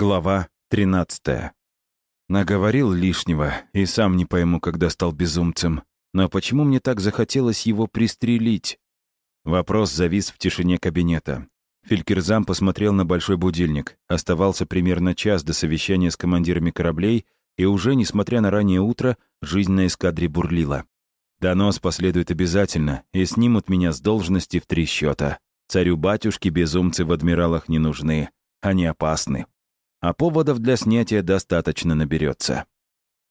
Глава 13. Наговорил лишнего, и сам не пойму, когда стал безумцем. Но почему мне так захотелось его пристрелить? Вопрос завис в тишине кабинета. Фелькерзам посмотрел на большой будильник. Оставался примерно час до совещания с командирами кораблей, и уже, несмотря на раннее утро, жизнь на эскадре бурлила. Донос последует обязательно, и снимут меня с должности в три счета. Царю-батюшке безумцы в адмиралах не нужны. Они опасны а поводов для снятия достаточно наберется.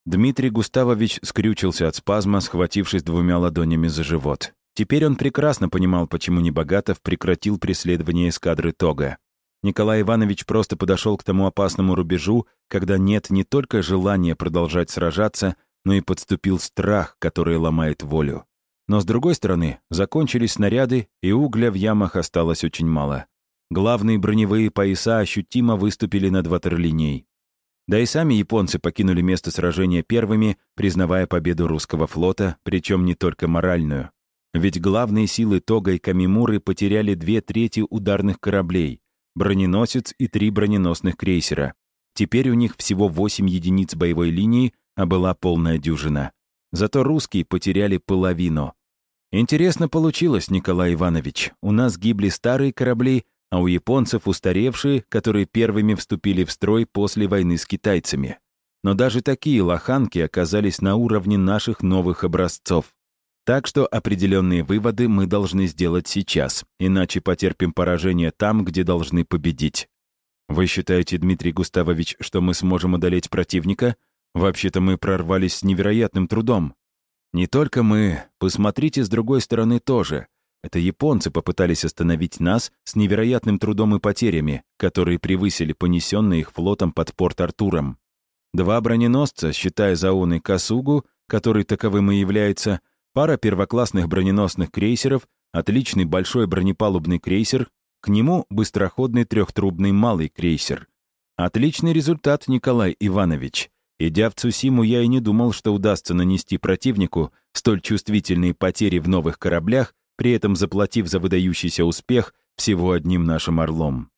Дмитрий Густавович скрючился от спазма, схватившись двумя ладонями за живот. Теперь он прекрасно понимал, почему Небогатов прекратил преследование эскадры Тога. Николай Иванович просто подошел к тому опасному рубежу, когда нет не только желания продолжать сражаться, но и подступил страх, который ломает волю. Но, с другой стороны, закончились снаряды, и угля в ямах осталось очень мало. Главные броневые пояса ощутимо выступили над ватерлинией. Да и сами японцы покинули место сражения первыми, признавая победу русского флота, причем не только моральную. Ведь главные силы Тога и Камимуры потеряли две трети ударных кораблей, броненосец и три броненосных крейсера. Теперь у них всего восемь единиц боевой линии, а была полная дюжина. Зато русские потеряли половину. Интересно получилось, Николай Иванович. У нас гибли старые корабли, а у японцев устаревшие, которые первыми вступили в строй после войны с китайцами. Но даже такие лоханки оказались на уровне наших новых образцов. Так что определенные выводы мы должны сделать сейчас, иначе потерпим поражение там, где должны победить. Вы считаете, Дмитрий Густавович, что мы сможем одолеть противника? Вообще-то мы прорвались с невероятным трудом. Не только мы, посмотрите с другой стороны тоже — это японцы попытались остановить нас с невероятным трудом и потерями, которые превысили понесенные их флотом под порт Артуром. Два броненосца, считая Заон и Касугу, который таковым и является, пара первоклассных броненосных крейсеров, отличный большой бронепалубный крейсер, к нему быстроходный трехтрубный малый крейсер. Отличный результат, Николай Иванович. Идя в Цусиму, я и не думал, что удастся нанести противнику столь чувствительные потери в новых кораблях, при этом заплатив за выдающийся успех всего одним нашим орлом.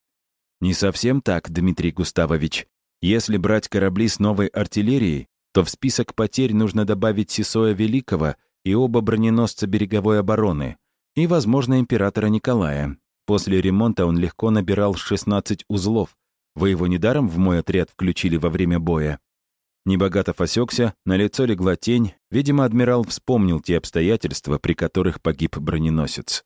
Не совсем так, Дмитрий Густавович. Если брать корабли с новой артиллерией, то в список потерь нужно добавить Сесоя Великого и оба броненосца береговой обороны, и, возможно, императора Николая. После ремонта он легко набирал 16 узлов. Вы его недаром в мой отряд включили во время боя. Небогатов осекся, на лицо легла тень. Видимо, адмирал вспомнил те обстоятельства, при которых погиб броненосец.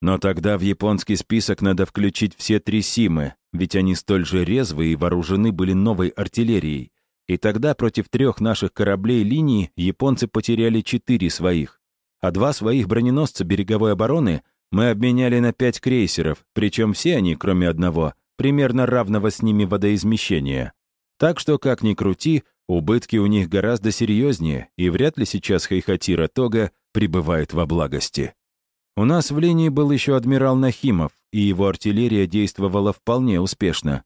Но тогда в японский список надо включить все три Симы, ведь они столь же резвые и вооружены были новой артиллерией. И тогда против трех наших кораблей линии японцы потеряли четыре своих. А два своих броненосца береговой обороны мы обменяли на пять крейсеров, причем все они, кроме одного, примерно равного с ними водоизмещения. Так что, как ни крути, Убытки у них гораздо серьезнее, и вряд ли сейчас Хайхатира Тога пребывает во благости. У нас в линии был еще адмирал Нахимов, и его артиллерия действовала вполне успешно.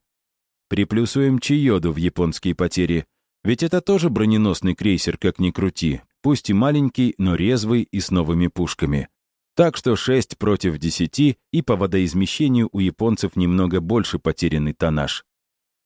Приплюсуем Чиоду в японские потери, ведь это тоже броненосный крейсер, как ни крути, пусть и маленький, но резвый и с новыми пушками. Так что 6 против 10, и по водоизмещению у японцев немного больше потерянный тоннаж.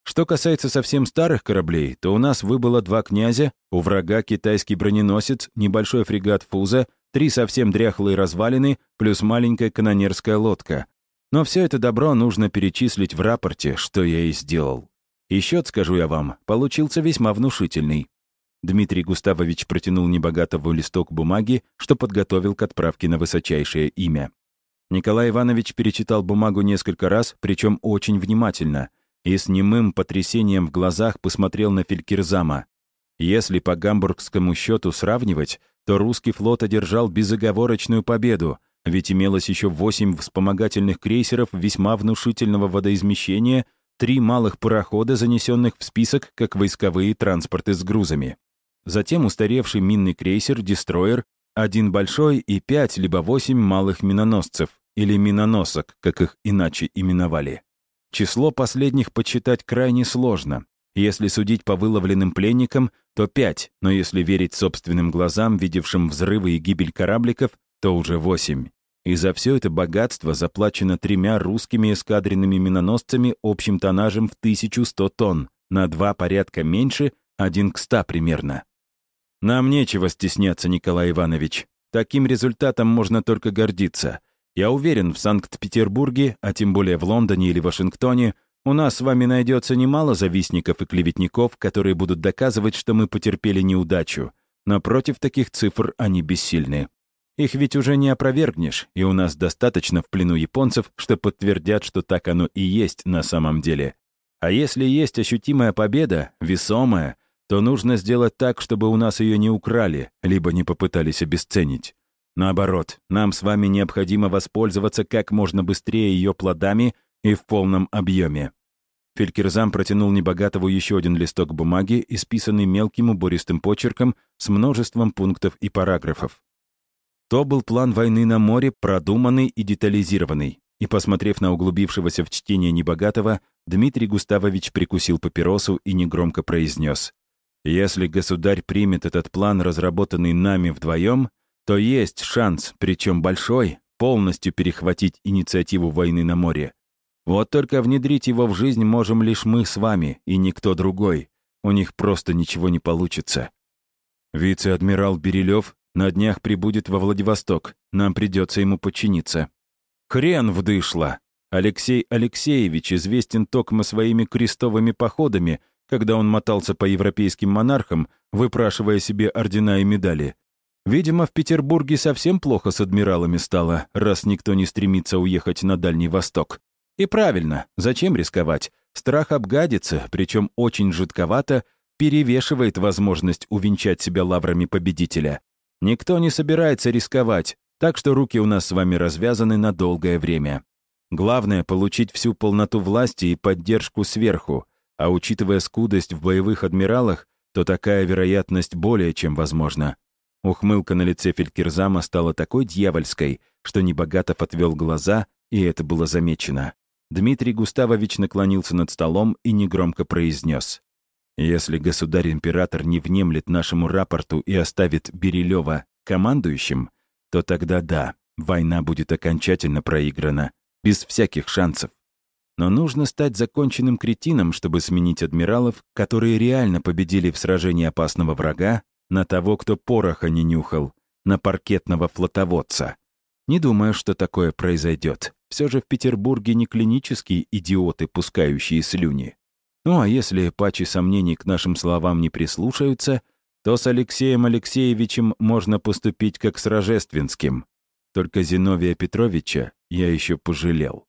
Что касается совсем старых кораблей, то у нас выбыло два князя, у врага китайский броненосец, небольшой фрегат «Фуза», три совсем дряхлые развалины, плюс маленькая канонерская лодка. Но все это добро нужно перечислить в рапорте, что я и сделал. И счет, скажу я вам, получился весьма внушительный. Дмитрий Густавович протянул небогатого листок бумаги, что подготовил к отправке на высочайшее имя. Николай Иванович перечитал бумагу несколько раз, причем очень внимательно — и с немым потрясением в глазах посмотрел на Фелькирзама. Если по гамбургскому счету сравнивать, то русский флот одержал безоговорочную победу, ведь имелось еще восемь вспомогательных крейсеров весьма внушительного водоизмещения, три малых парохода, занесенных в список как войсковые транспорты с грузами. Затем устаревший минный крейсер «Дестройер», один большой и пять либо восемь малых миноносцев, или миноносок, как их иначе именовали. Число последних подсчитать крайне сложно. Если судить по выловленным пленникам, то пять, но если верить собственным глазам, видевшим взрывы и гибель корабликов, то уже восемь. И за все это богатство заплачено тремя русскими эскадренными миноносцами общим тоннажем в 1100 тонн, на два порядка меньше, один к ста примерно. Нам нечего стесняться, Николай Иванович. Таким результатом можно только гордиться. Я уверен, в Санкт-Петербурге, а тем более в Лондоне или Вашингтоне, у нас с вами найдется немало завистников и клеветников, которые будут доказывать, что мы потерпели неудачу. Но против таких цифр они бессильны. Их ведь уже не опровергнешь, и у нас достаточно в плену японцев, что подтвердят, что так оно и есть на самом деле. А если есть ощутимая победа, весомая, то нужно сделать так, чтобы у нас ее не украли, либо не попытались обесценить. Наоборот, нам с вами необходимо воспользоваться как можно быстрее ее плодами и в полном объеме. Фелькерзам протянул Небогатову еще один листок бумаги, исписанный мелким убористым почерком с множеством пунктов и параграфов. То был план войны на море, продуманный и детализированный. И, посмотрев на углубившегося в чтение Небогатого, Дмитрий Густавович прикусил папиросу и негромко произнес. «Если государь примет этот план, разработанный нами вдвоем, то есть шанс, причем большой, полностью перехватить инициативу войны на море. Вот только внедрить его в жизнь можем лишь мы с вами и никто другой. У них просто ничего не получится». Вице-адмирал Берилев на днях прибудет во Владивосток. Нам придется ему подчиниться». «Хрен вдышло!» Алексей Алексеевич известен токмо своими крестовыми походами, когда он мотался по европейским монархам, выпрашивая себе ордена и медали. Видимо, в Петербурге совсем плохо с адмиралами стало, раз никто не стремится уехать на Дальний Восток. И правильно, зачем рисковать? Страх обгадиться, причем очень жидковато, перевешивает возможность увенчать себя лаврами победителя. Никто не собирается рисковать, так что руки у нас с вами развязаны на долгое время. Главное — получить всю полноту власти и поддержку сверху, а учитывая скудость в боевых адмиралах, то такая вероятность более чем возможна. Ухмылка на лице Фелькерзама стала такой дьявольской, что Небогатов отвел глаза, и это было замечено. Дмитрий Густавович наклонился над столом и негромко произнес. Если государь-император не внемлет нашему рапорту и оставит Берилева командующим, то тогда да, война будет окончательно проиграна, без всяких шансов. Но нужно стать законченным кретином, чтобы сменить адмиралов, которые реально победили в сражении опасного врага, на того, кто пороха не нюхал, на паркетного флотоводца. Не думаю, что такое произойдет. Все же в Петербурге не клинические идиоты, пускающие слюни. Ну а если пачи сомнений к нашим словам не прислушаются, то с Алексеем Алексеевичем можно поступить как с Рожественским. Только Зиновия Петровича я еще пожалел.